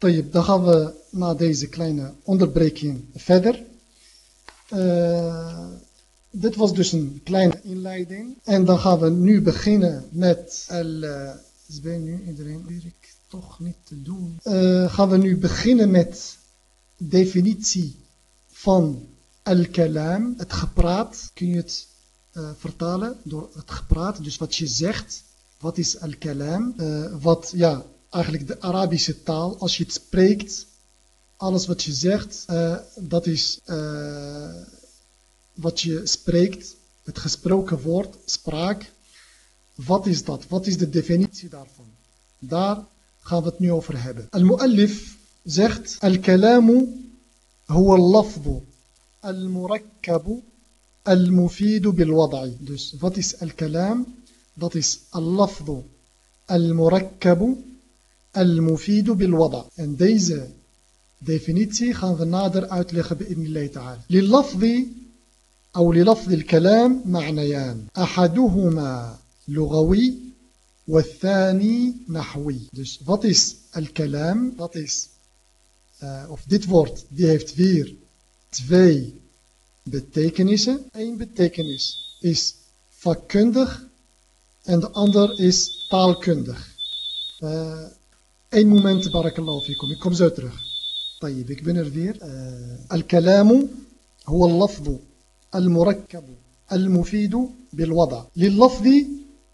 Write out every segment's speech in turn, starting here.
Dan gaan we na deze kleine onderbreking verder. Eh, dit was dus een kleine inleiding. En dan gaan we nu beginnen met... El, eh, is ben nu toch niet te doen. Eh, gaan we nu beginnen met definitie van al-kalam, het gepraat. Kun je het vertalen door het gepraat, dus wat je zegt. Wat is al-kalam? Wat, ja, eigenlijk de Arabische taal. Als je het spreekt, alles wat je zegt, uh, dat is wat je spreekt. Het gesproken woord, spraak. Wat is dat? Wat is de definitie daarvan? Daar gaan we het nu over hebben. Al-Mu'allif zegt, al-kalamu huwa al-lafdu al-murakkabu al-mufidu bil-wada'i. Dus wat is al-kalam? Dat is al-lafdu al-murakkabu al-mufidu bil-wada'. En deze definitie gaan we nader uitleggen bij Allah ta'ala. Lil-lafdi أو للفظ الكلام معنيان أحدهما لغوي والثاني نحوي dus wat is al-kalam dat is uh, of dit woord die heeft weer twee betekenissen Eén betekenis is vakkundig en de ander is taalkundig uh, Eén moment barakallahu fikum ik kom zo terug طيب ik ben er weer uh, al-kalamu هو اللفظ المركب المفيد بالوضع لللفظ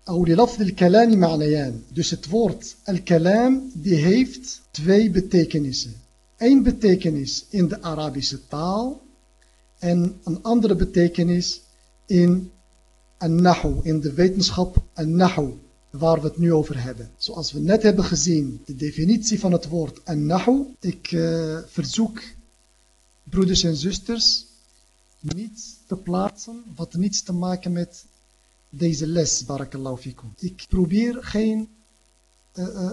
أو للفظ الكلام معنيان dus het woord al-kalam die heeft twee betekenissen Eén betekenis in de Arabische taal en een andere betekenis in an-nahu, in de wetenschap an-nahu, waar we het nu over hebben. Zoals we net hebben gezien, de definitie van het woord an-nahu. Ik uh, verzoek broeders en zusters niets te plaatsen wat niets te maken met deze les, barakallahu fikum. Ik probeer geen uh, uh,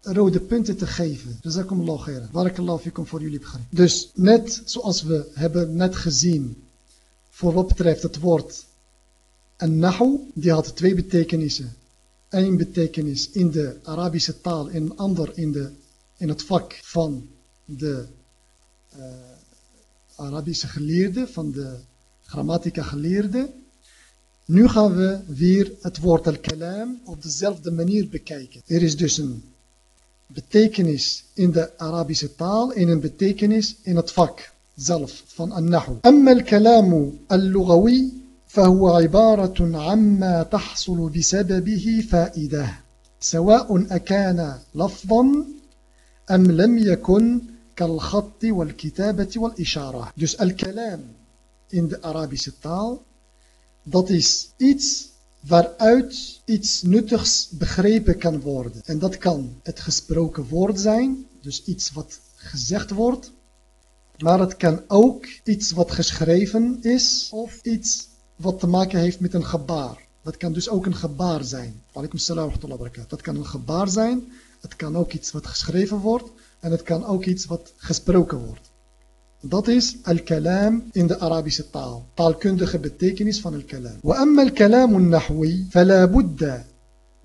rode punten te geven. Jazakumullah khairan. Barakallahu fikum voor jullie. Dus net zoals we hebben net gezien, voor wat betreft het woord en nahu, die had twee betekenissen. Eén betekenis in de Arabische taal en een ander in, de, in het vak van de uh, Arabische geleerde, van de grammatica geleerde. Nu gaan we weer het woord al-kalam op dezelfde manier bekijken. Er is dus een betekenis in de Arabische taal en een betekenis in het vak zelf van an-nahu. Amma al-kalamu al-lughawi فهو عبارة عما تحصل بسببه فائدة سواء أكان لفظا أم لم يكن كالخط والكتابة والإشارة Dus al-kalam in de Arabische taal, dat is iets waaruit iets nuttigs begrepen kan worden. En dat kan het gesproken woord zijn, dus iets wat gezegd wordt. Maar het kan ook iets wat geschreven is of iets wat te maken heeft met een gebaar. Dat kan dus ook een gebaar zijn. Alaikum salam wa Dat kan een gebaar zijn, het kan ook iets wat geschreven wordt en het kan ook iets wat gesproken wordt. Dat is al-kalam in de Arabische taal. Taalkundige betekenis van al-kalam. وأما الكلام النحوي فلا بد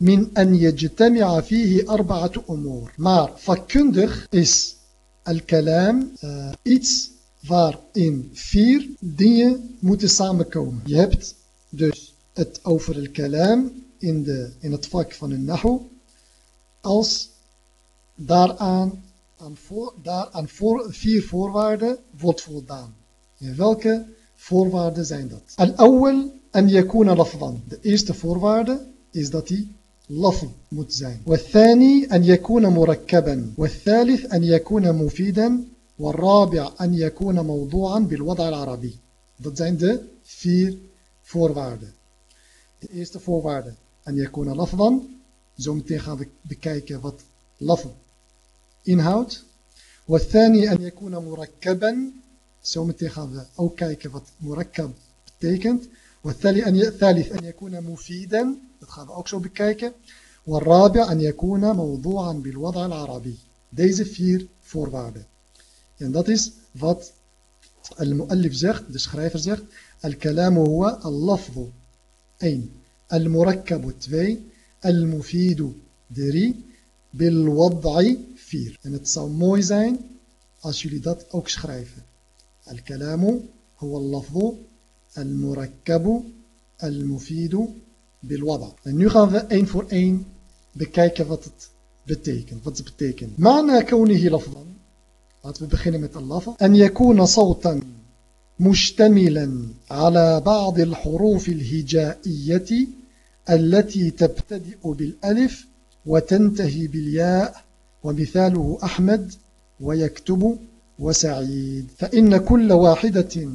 من أن يجتمع فيه أربعة أمور. Maar vakkundig is al-kalam uh, iets waarin vier dingen moeten samenkomen. Je hebt dus het over het kalam in, de, in het vak van een nahu als daaraan, aan voor, daaraan voor, vier voorwaarden wordt voldaan. Welke voorwaarden zijn dat? Al-awwal an yakuna lafdan. De eerste voorwaarde is dat hij lafd moet zijn. Wathani an yakuna murakkaban. Wathalith an yakuna mufidan. والرابع أن يكون موضوعا بالوضع العربي. Dat zijn de vier voorwaarden. De eerste voorwaarde أن يكون لفظا. Zometeen gaan we bekijken wat lafd inhoud. والثاني أن يكون مركبا zometeen gaan we ook kijken wat murakkab betekent. والثالث أن يكون مفيدا dat gaan we ook zo bekijken. والرابع أن يكون موضوعا بالوضع العربي deze vier voorwaarden. En dat is wat al-mu'allif zegt, de schrijver zegt, al-kalamu huwa al-lafdu 1, al-murakkabu 2, al-mufidu 3, bil-wad'i 4. En het zou mooi zijn als jullie dat ook schrijven. Al-kalamu huwa al-lafdu, al-murakkabu, al-mufidu, bil-wad'a. En nu gaan we één voor één bekijken wat het betekent. Wat het betekent. Ma'na kawnihi lafdan. Laten we beginnen met al-lafd. En yakuna sawtan مشتملا على بعض الحروف الهجائية التي تبتدئ بالألف وتنتهي بالياء ومثاله أحمد ويكتب وسعيد. فإن كل واحدة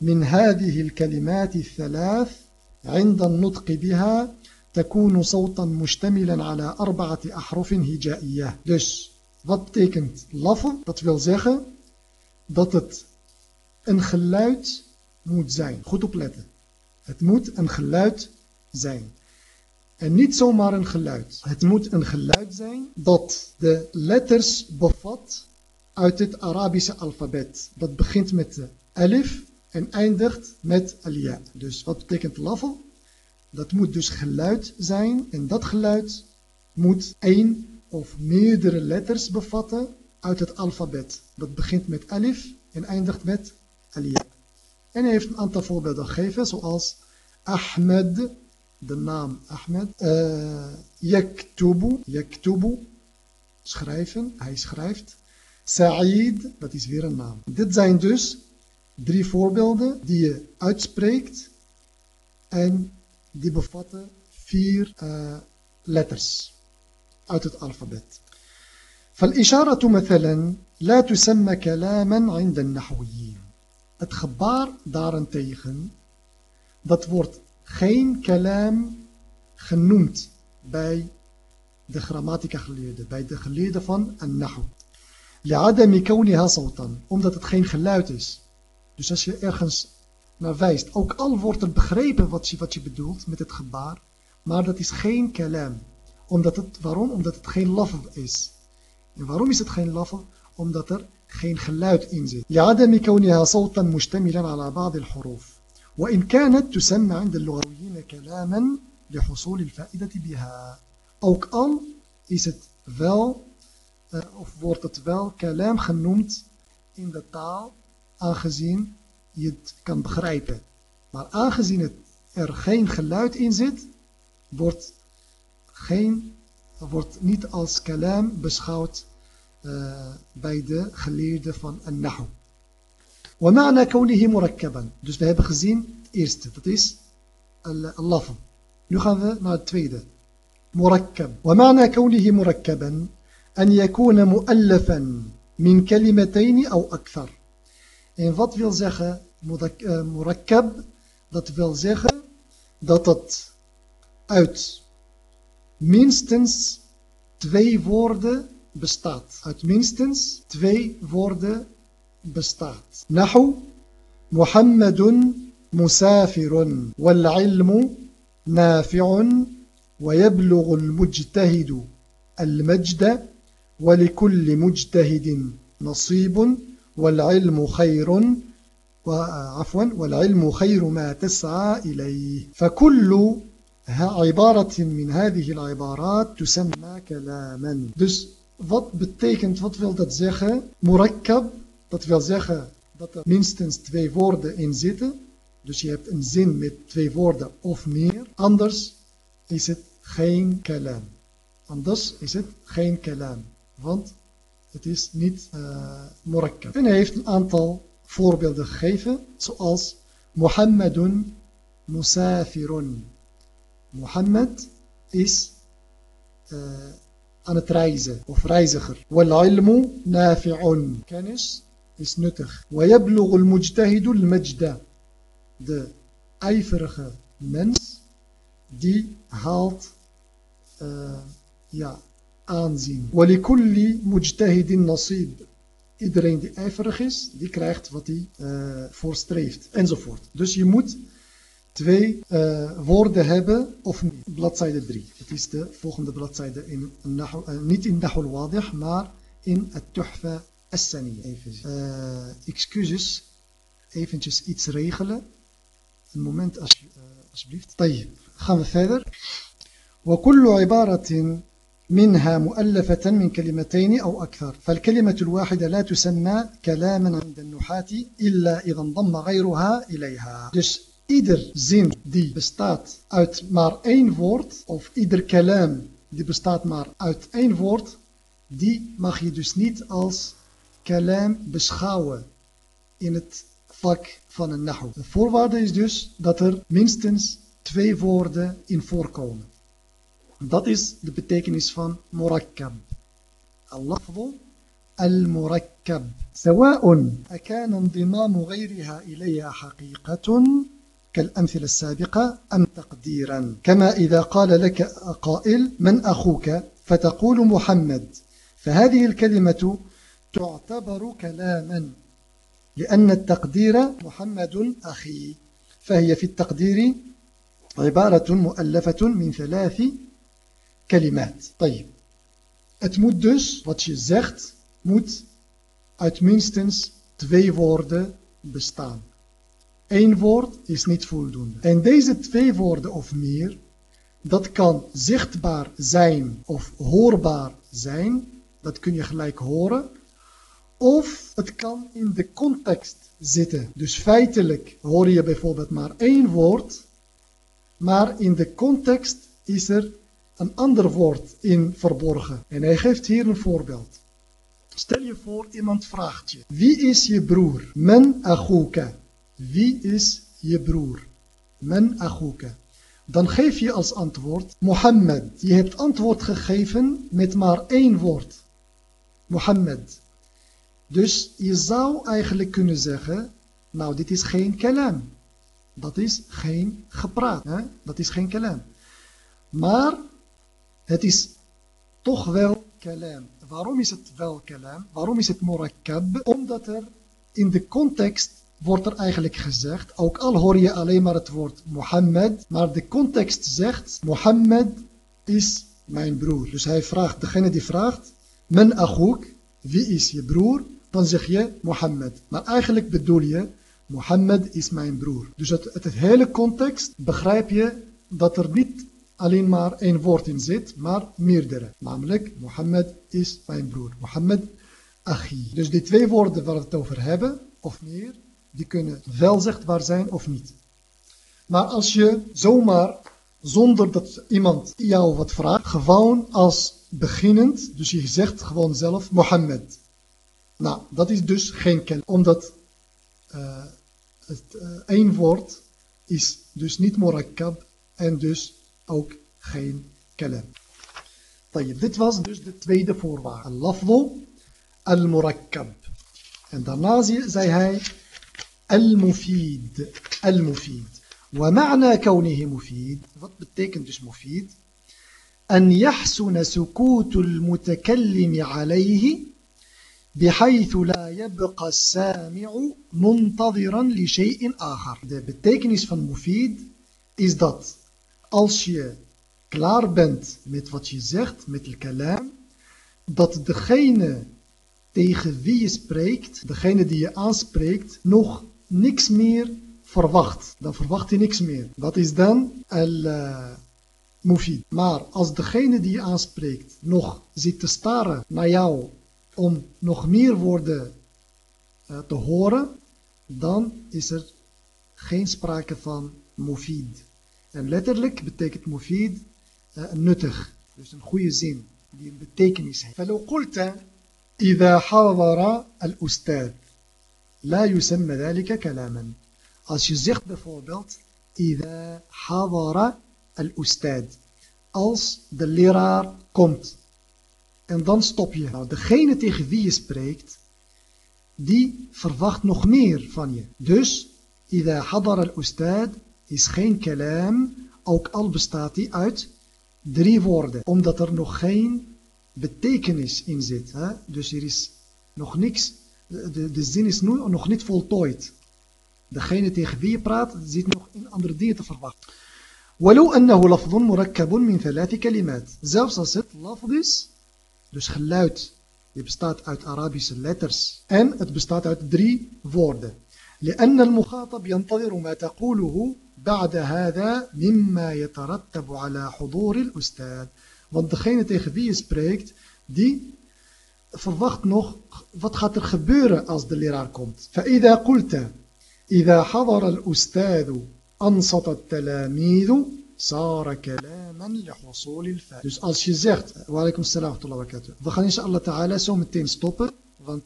من هذه الكلمات الثلاث عند النطق بها تكون صوتا مشتملا على أربعة أحرف هجائية. dus wat betekent laffen dat wil zeggen dat het een geluid moet zijn goed opletten het moet een geluid zijn En niet zomaar een geluid. Het moet een geluid zijn dat de letters bevat uit het Arabische alfabet. Dat begint met de alif en eindigt met alia. Dus wat betekent lafel? Dat moet dus geluid zijn en dat geluid moet één of meerdere letters bevatten uit het alfabet. Dat begint met alif en eindigt met alia. En hij heeft een aantal voorbeelden gegeven zoals Ahmed, de naam Ahmed. Uh, yaktubu, yaktubu, schrijven, hij schrijft. Sa'id, dat is weer een naam. Dit zijn dus drie voorbeelden die je uitspreekt en die bevatten vier uh, letters uit het alfabet. فالإشارة مثلا لا تسمى كلاما عند النحويين. Het gebaar daarentegen, dat wordt geen kalam genoemd bij de grammatica geleerden, bij de geleerden van an-nahu. لعدم كونها صوتا, omdat het geen geluid is. Dus als je ergens naar wijst, ook al wordt er begrepen wat je, wat je bedoelt met het gebaar, maar dat is geen kalam. Omdat het, waarom? Omdat het geen lafel is. En waarom is het geen lafel? Omdat er geen geluid in zit. لعدم كونها صوتا مشتملا على بعض الحروف. وإن كانت تسمى عند اللغويين كلاما لحصول الفائدة بها ook al is het wel uh, of wordt het wel kalam genoemd in de taal aangezien je het kan begrijpen maar aangezien het er geen geluid in zit wordt geen wordt niet als kalam beschouwd uh, bij de geleerden van an-nahu ومعنى كونه مركبا dus we hebben gezien eerste, dat is al-lafm. Nu gaan we naar het tweede. مركب ومعنى كونه مركبا أن يكون مؤلفا من كلمتين أو أكثر En wat wil zeggen murakkab? Dat wil zeggen dat het uit minstens twee woorden bestaat. Uit minstens twee woorden bestaat. Nahu, Muhammadun مسافر والعلم نافع ويبلغ المجتهد المجد ولكل مجتهد نصيب والعلم خير عفوا والعلم خير ما تسعى إليه فكل عبارة من هذه العبارات تسمى كلاما dus wat betekent, wat wil dat zeggen? Murakkab, dat wil zeggen dat er minstens twee woorden in zitten Dus je hebt een zin met twee woorden of meer. Anders is het geen kalam. Anders is het geen kalam. Want het is niet uh, murakkab. En hij heeft een aantal voorbeelden gegeven. Zoals Muhammadun musafirun. Mohammed is eh, aan het reizen of reiziger. Wal-ilmu nafi'un. Kennis is nuttig. Wa yablughu al-mujtahidu al-majda. De ijverige mens die haalt uh, ja, aanzien. Walikulli mujtahidin nasib. Iedereen die ijverig is, die krijgt wat hij uh, voorstreeft. Enzovoort. Dus je moet twee uh, woorden hebben, of bladzijde 3. Het is de volgende bladzijde, in, uh, niet in Nahul Wadih, maar in het Tuhfa As-Sani. Even, uh, excuses, eventjes iets regelen. een moment alsjeblieft. طيب gaan we verder. وكل عبارة منها مؤلفة من كلمتين أو أكثر فالكلمة الواحدة لا تسمى كلاما عند النحاة إلا إذا انضم غيرها إليها dus ieder zin die bestaat uit maar één woord of ieder kalam die bestaat maar uit één woord die mag je dus niet als kalam beschouwen in het vak van een nahu. De voorwaarde is dus dat er minstens twee woorden in voorkomen. Dat is de betekenis van murakkab. اللفظ المركب سواء أكان انضمام غيرها إليها حقيقة كالأمثلة السابقة أم تقديرا؟ كما إذا قال لك قائل من أخوك؟ فتقول محمد. فهذه الكلمة تعتبر كلاما لأن التقدير محمد أخي. فهي في التقدير عبارة مؤلفة من ثلاث كلمات. طيب. Het moet dus, wat je zegt, moet uit minstens twee woorden bestaan. Eén woord is niet voldoende. En deze twee woorden of meer, dat kan zichtbaar zijn of hoorbaar zijn. Dat kun je gelijk horen. Of het kan in de context zitten. Dus feitelijk hoor je bijvoorbeeld maar één woord. Maar in de context is er een ander woord in verborgen. En hij geeft hier een voorbeeld. Stel je voor, iemand vraagt je. Wie is je broer? Men akhuka. Wie is je broer? Men akhuka. Dan geef je als antwoord Mohammed. Je hebt antwoord gegeven met maar één woord. Mohammed. Dus je zou eigenlijk kunnen zeggen, nou dit is geen kalam. Dat is geen gepraat. Hè? Dat is geen kalam. Maar het is toch wel kalam. Waarom is het wel kalam? Waarom is het murakkab? Omdat er in de context wordt er eigenlijk gezegd, ook al hoor je alleen maar het woord Mohammed, maar de context zegt, Mohammed is mijn broer. Dus hij vraagt, degene die vraagt, men achouk, wie is je broer? Dan zeg je Mohammed. Maar eigenlijk bedoel je, Mohammed is mijn broer. Dus het, het, het hele context begrijp je dat er niet alleen maar één woord in zit, maar meerdere. Namelijk, Mohammed is mijn broer. Mohammed Achi. Dus die twee woorden waar we het over hebben, of meer, die kunnen wel zichtbaar zijn of niet. Maar als je zomaar, zonder dat iemand jou wat vraagt, gewoon als beginnend, dus je zegt gewoon zelf Mohammed. Nou, dat is dus geen ken, omdat uh, het uh, één woord is dus niet morakkab en dus ook geen kalam. Dit was dus de tweede voorwaarde. Al-lafdu al-murakkab. En daarna zei hij al-mufid. Al-mufid. ومعنى كونه مفيد wat betekent dus مفيد أن يحسن سكوت المتكلم عليه بحيث لا يبقى السامع منتظرا لشيء آخر de betekenis van mufid is dat als je klaar bent met wat je zegt, met el kalam, dat degene tegen wie je spreekt, degene die je aanspreekt, nog niks meer verwacht. Dan verwacht hij niks meer. Dat is dan al-mufid. maar als degene die je aanspreekt nog zit te staren naar jou om nog meer woorden uh, te horen, dan is er geen sprake van mufid. En letterlijk betekent mufid uh, nuttig. Dus een goede zin die een betekenis heeft. فلو قلت إذا حضر الأستاذ La yusamma dhalika kalaman. Als je zegt bijvoorbeeld, Ida hadara al-ustad. Als de leraar komt. En dan stop je. Nou, degene tegen wie je spreekt, die verwacht nog meer van je. Dus, Ida hadara al-ustad is geen kalam, ook al bestaat die uit drie woorden. Omdat er nog geen betekenis in zit. Hè? Dus er is nog niks de, de zin is nu, nog niet voltooid. Degene tegen wie je praat, zit nog in andere dingen te verwachten. ولو أنه لفظ مركب من ثلاث كلمات zelfs als het lafd is dus geluid die bestaat uit Arabische letters en het bestaat uit drie woorden لأن المخاطب ينتظر ما تقوله بعد هذا مما يترتب على حضور الأستاذ Want degene tegen wie je spreekt, die verwacht nog wat gaat er gebeuren als de leraar komt. فإذا قلت إذا حضر الأستاذ أنصت التلاميذ صار كلاما لحصول الفائدة. Dus als je zegt, wa alaikum salam wa barakatuh. We gaan inshallah ta'ala zo meteen stoppen, want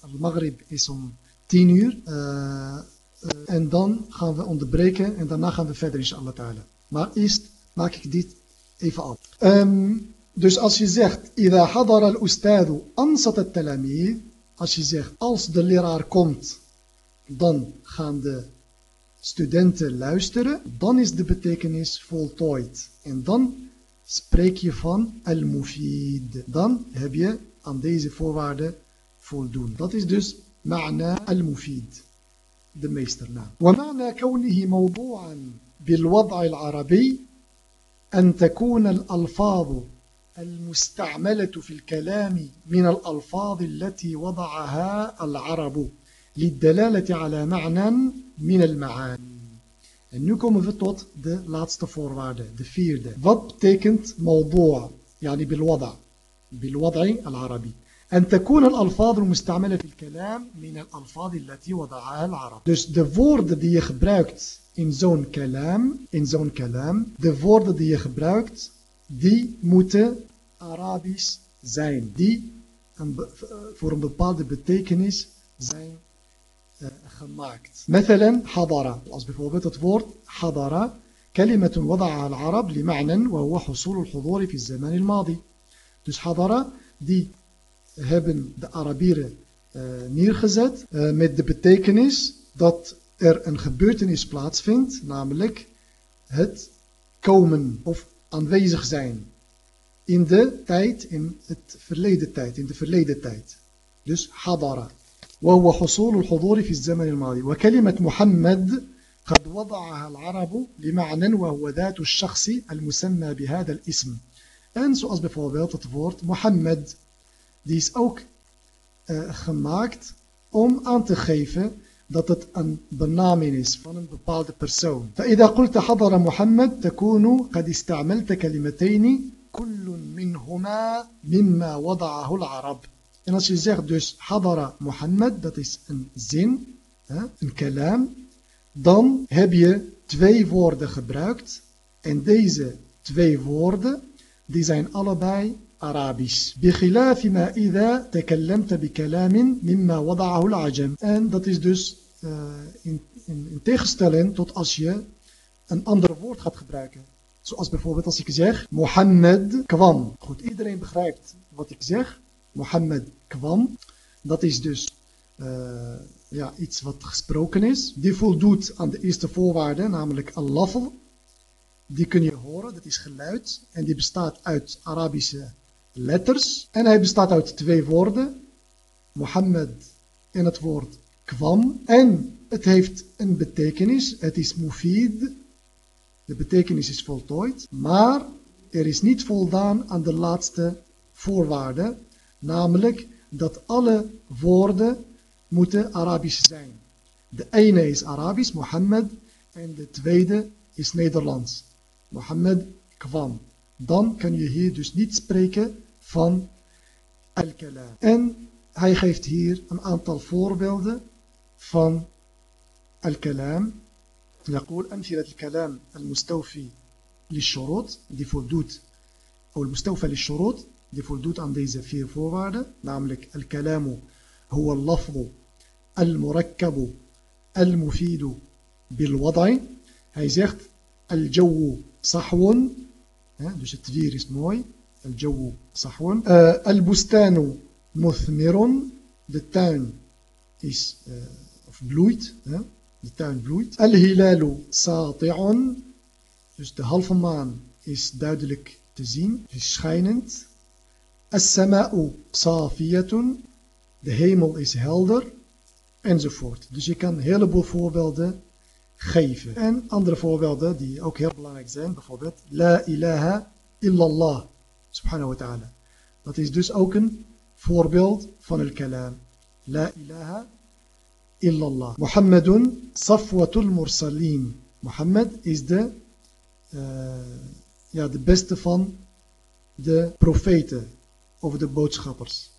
al-Maghrib is om 10 uur. Uh, uh, en dan gaan we onderbreken en daarna gaan we verder inshallah ta'ala. Maar eerst maak ik dit even af. Um, dus als je zegt, إذا حضر الأستاذ أنصت التلاميذ, als je zegt, als de leraar komt, dan gaan de studenten luisteren, dan is de betekenis voltooid. En dan spreek je van al-mufid. Dan heb je aan deze voorwaarden voldoen. Dat is dus ma'na al-mufid, de meesternaam. ومعنى كونه موضوعا بالوضع العربي أن تكون الألفاظ المستعملة في الكلام من الألفاظ التي وضعها العرب للدلالة على معنى من المعاني En nu komen we tot de laatste voorwaarde, de vierde. Wat betekent موضوع؟ يعني بالوضع بالوضع العربي أن تكون الألفاظ المستعملة في الكلام من الألفاظ التي وضعها العرب. Dus de woorden die je gebruikt in zo'n kalam, in zo'n kalam, de woorden die je gebruikt, die moeten Arabisch zijn. Die een, voor een bepaalde betekenis zijn uh, gemaakt. مثلا حضر als bijvoorbeeld het woord حضر كلمة وضعها العرب لمعنى وهو حصول الحضور في الزمان الماضي. Dus حضر die hebben de Arabieren uh, neergezet uh, met de betekenis dat er een gebeurtenis plaatsvindt, namelijk het komen of aanwezig zijn in de tijd, in het verleden tijd, in de verleden tijd. Dus hadara. وهو حصول الحضور في الزمن الماضي وكلمة محمد قد وضعها العرب لمعنى وهو ذات الشخص المسمى بهذا الاسم En zoals bijvoorbeeld het woord Mohammed, die is ook uh, gemaakt om aan te geven dat het een benaming is van een bepaalde persoon. فإذا قلت حضر محمد تكون قد استعملت كلمتين كل منهما مما وضعه العرب. En als je zegt dus hadara Mohammed, dat is een zin, hè, een kalam, dan heb je twee woorden gebruikt. En deze twee woorden, die zijn allebei Arabisch. بخلاف ما إذا تكلمت بكلام مما وضعه العجم. En dat is dus uh, in, in, in tegenstelling tot als je een ander woord gaat gebruiken. Zoals bijvoorbeeld als ik zeg, Mohammed kwam. Goed, iedereen begrijpt wat ik zeg. Mohammed kwam. Dat is dus uh, ja, iets wat gesproken is. Die voldoet aan de eerste voorwaarde, namelijk al-lafl. Die kun je horen, dat is geluid. En die bestaat uit Arabische letters. En hij bestaat uit twee woorden. Mohammed en het woord kwam. En het heeft een betekenis. Het is mufid. De betekenis is voltooid, maar er is niet voldaan aan de laatste voorwaarde, namelijk dat alle woorden moeten Arabisch zijn. De ene is Arabisch, Mohammed, en de tweede is Nederlands. Mohammed kwam. Dan kun je hier dus niet spreken van al-kalam. En hij geeft hier een aantal voorbeelden van al-kalam. يقول أمثلة الكلام المستوفي للشروط دي فولدوت أو المستوفى للشروط دي فولدوت عن deze vier voorwaarden namelijk الكلام هو اللفظ المركب المفيد بالوضع. hij zegt الجو صحو dus het weer الجو صحو البستان مثمر. De tuin is uh, of bloeit, de tuin bloeit. Al-hilalu sati'un, dus de halve maan is duidelijk te zien, is schijnend. As-sama'u safiyatun, de hemel is helder, enzovoort. Dus je kan een heleboel voorbeelden geven. En andere voorbeelden die ook heel belangrijk zijn, bijvoorbeeld La ilaha illallah, subhanahu wa ta'ala. Dat is dus ook een voorbeeld van el kalam. La ilaha illallah. Muhammadun safwatul mursalin. Mohammed is de, uh, ja, de beste van de profeten, over de boodschappers.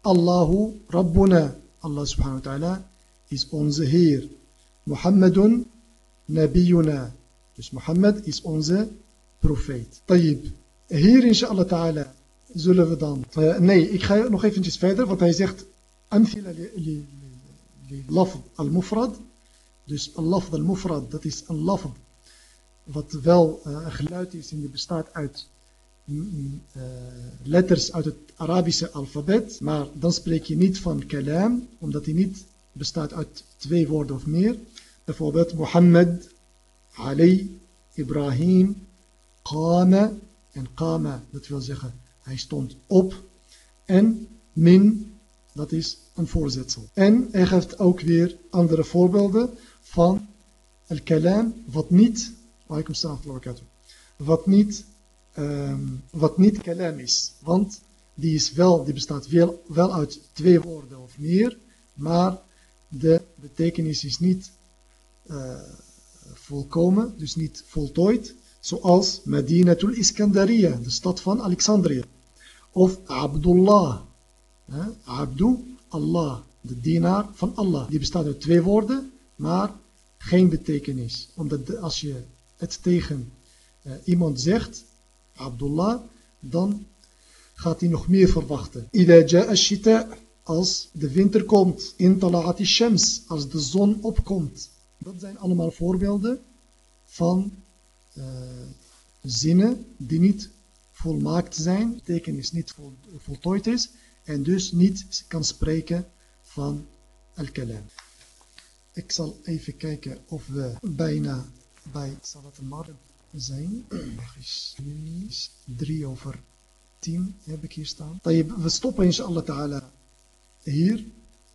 Allahu Rabbuna, Allah subhanahu wa ta'ala, is onze Heer. Muhammadun Nabiyuna. Dus Mohammed is onze profeet. Tayyib. Hier inshallah ta'ala zullen we dan... Uh, nee, ik ga nog eventjes verder, want hij zegt... Amthila li lafd al-mufrad. Dus al-lafd al-mufrad, dat is een lafd wat wel uh, een geluid is en die bestaat uit mm, uh, letters uit het Arabische alfabet. Maar dan spreek je niet van kalam, omdat die niet bestaat uit twee woorden of meer. Bijvoorbeeld Mohammed, Ali, Ibrahim, Qama. En Qama, dat wil zeggen, hij stond op. En min, dat is een voorzetsel. En hij geeft ook weer andere voorbeelden van al-kalam, wat niet, wat niet, um, wat niet kalam is. Want die, is wel, die bestaat wel, wel uit twee woorden of meer, maar de betekenis is niet uh, volkomen, dus niet voltooid, zoals Medinatul Iskandariya, de stad van Alexandrië. Of Abdullah? Abdu, Allah, de dienaar van Allah. Die bestaat uit twee woorden, maar geen betekenis. Omdat als je het tegen uh, iemand zegt, Abdullah, dan gaat hij nog meer verwachten. Ida ja'a als de winter komt. In tala'ati shams, als de zon opkomt. Dat zijn allemaal voorbeelden van uh, zinnen die niet volmaakt zijn, betekenis niet vol, voltooid is en dus niet kan spreken van al-kalam. Ik zal even kijken of we bijna bij Salat al-Maghrib zijn. Is 3 over 10 heb ik hier staan. We stoppen inshallah ta'ala hier,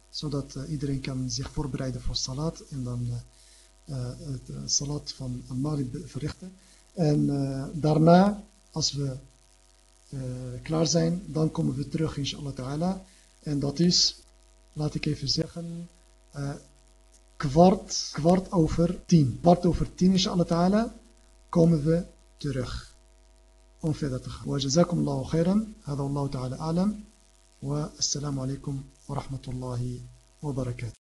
zodat uh, iedereen kan zich voorbereiden voor Salat en dan uh, uh, het Salat van al-Maghrib verrichten. En daarna, als we eh, klaar zijn, dan komen we terug, inshallah ta'ala. En dat is, laat ik even zeggen, eh, kwart, kwart over tien. Kwart over tien, inshallah ta'ala, komen we terug. Om verder te gaan. Wa jazakum allahu khairan. Ta'ala alam. Wa assalamu alaikum wa rahmatullahi wa barakatuh.